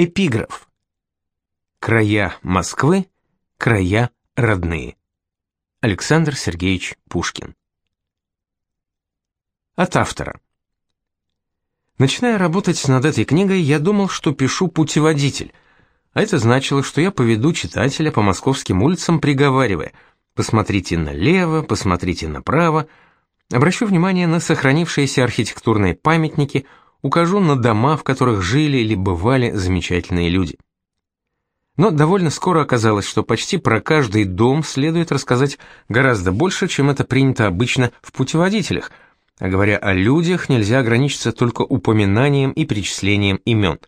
Эпиграф. Края Москвы, края родные. Александр Сергеевич Пушкин. От автора. Начиная работать над этой книгой, я думал, что пишу путеводитель, а это значило, что я поведу читателя по московским улицам, приговаривая «посмотрите налево, посмотрите направо», обращу внимание на сохранившиеся архитектурные памятники, укажу на дома, в которых жили или бывали замечательные люди. Но довольно скоро оказалось, что почти про каждый дом следует рассказать гораздо больше, чем это принято обычно в путеводителях – а говоря о людях, нельзя ограничиться только упоминанием и перечислением имен.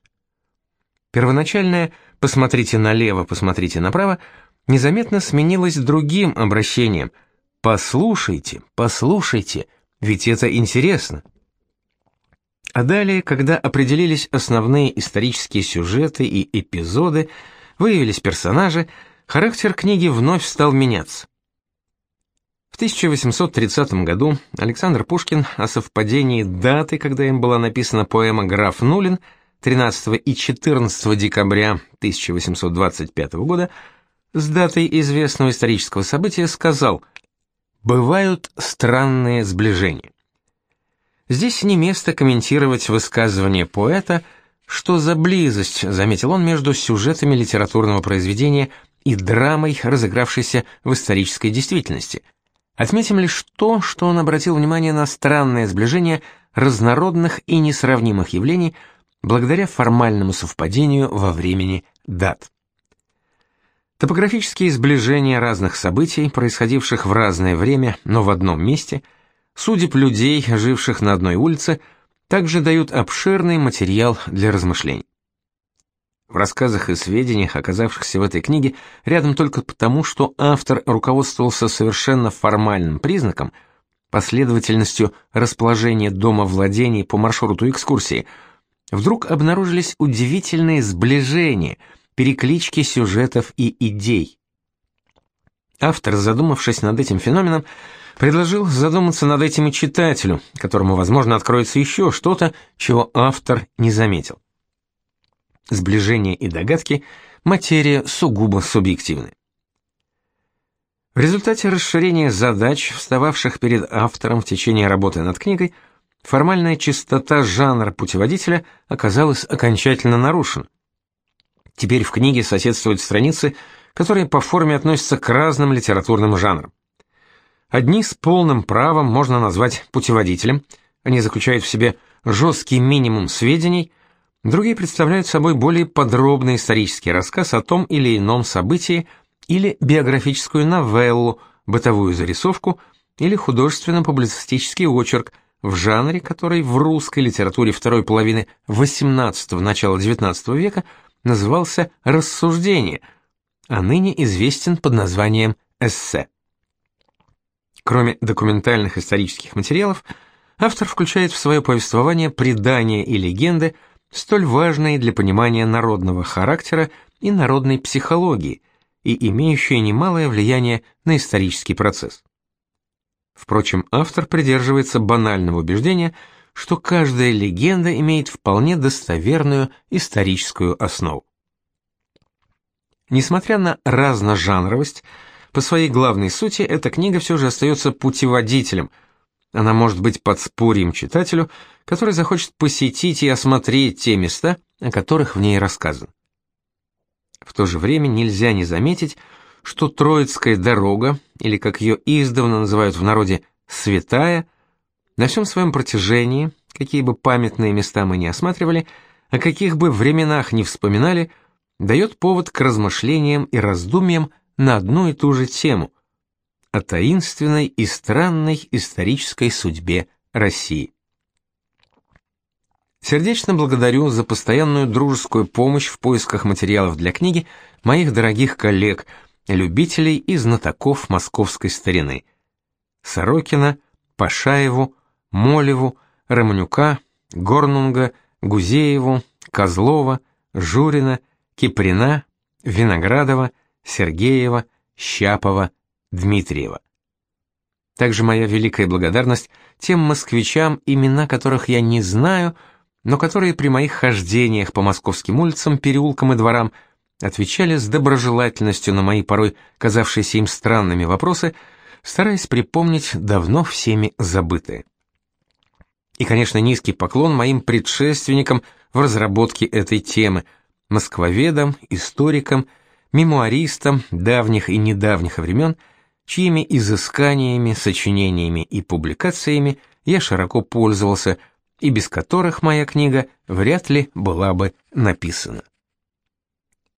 Первоначальное «посмотрите налево, посмотрите направо» незаметно сменилось другим обращением «послушайте, послушайте, ведь это интересно». А далее, когда определились основные исторические сюжеты и эпизоды, выявились персонажи, характер книги вновь стал меняться. В 1830 году Александр Пушкин о совпадении даты, когда им была написана поэма «Граф Нулин» 13 и 14 декабря 1825 года, с датой известного исторического события сказал «Бывают странные сближения». Здесь не место комментировать высказывание поэта, что за близость, заметил он, между сюжетами литературного произведения и драмой, разыгравшейся в исторической действительности – Отметим лишь то, что он обратил внимание на странное сближение разнородных и несравнимых явлений благодаря формальному совпадению во времени дат. Топографические сближения разных событий, происходивших в разное время, но в одном месте, судеб людей, живших на одной улице, также дают обширный материал для размышлений. В рассказах и сведениях, оказавшихся в этой книге, рядом только потому, что автор руководствовался совершенно формальным признаком, последовательностью расположения дома владений по маршруту экскурсии, вдруг обнаружились удивительные сближения, переклички сюжетов и идей. Автор, задумавшись над этим феноменом, предложил задуматься над этим и читателю, которому, возможно, откроется еще что-то, чего автор не заметил. Сближение и догадки – материя сугубо субъективная. В результате расширения задач, встававших перед автором в течение работы над книгой, формальная чистота жанра путеводителя оказалась окончательно нарушена. Теперь в книге соседствуют страницы, которые по форме относятся к разным литературным жанрам. Одни с полным правом можно назвать путеводителем, они заключают в себе жесткий минимум сведений – Другие представляют собой более подробный исторический рассказ о том или ином событии или биографическую новеллу, бытовую зарисовку или художественно-публицистический очерк в жанре, который в русской литературе второй половины XVIII – начала XIX века назывался «рассуждение», а ныне известен под названием «эссе». Кроме документальных исторических материалов, автор включает в свое повествование предания и легенды – столь важные для понимания народного характера и народной психологии и имеющие немалое влияние на исторический процесс. Впрочем, автор придерживается банального убеждения, что каждая легенда имеет вполне достоверную историческую основу. Несмотря на разножанровость, по своей главной сути эта книга все же остается путеводителем – она может быть подспорьем читателю, который захочет посетить и осмотреть те места, о которых в ней рассказано. В то же время нельзя не заметить, что Троицкая дорога, или как ее издавна называют в народе «святая», на всем своем протяжении, какие бы памятные места мы не осматривали, о каких бы временах не вспоминали, дает повод к размышлениям и раздумьям на одну и ту же тему – о таинственной и странной исторической судьбе России. Сердечно благодарю за постоянную дружескую помощь в поисках материалов для книги моих дорогих коллег, любителей и знатоков московской старины. Сорокина, Пашаеву, Молеву, Романюка, Горнунга, Гузееву, Козлова, Журина, Киприна, Виноградова, Сергеева, Щапова, Дмитриева. Также моя великая благодарность тем москвичам, имена которых я не знаю, но которые при моих хождениях по московским улицам, переулкам и дворам отвечали с доброжелательностью на мои порой казавшиеся им странными вопросы, стараясь припомнить давно всеми забытые. И, конечно, низкий поклон моим предшественникам в разработке этой темы, москвоведам, историкам, мемуаристам давних и недавних времен, чьими изысканиями, сочинениями и публикациями я широко пользовался, и без которых моя книга вряд ли была бы написана.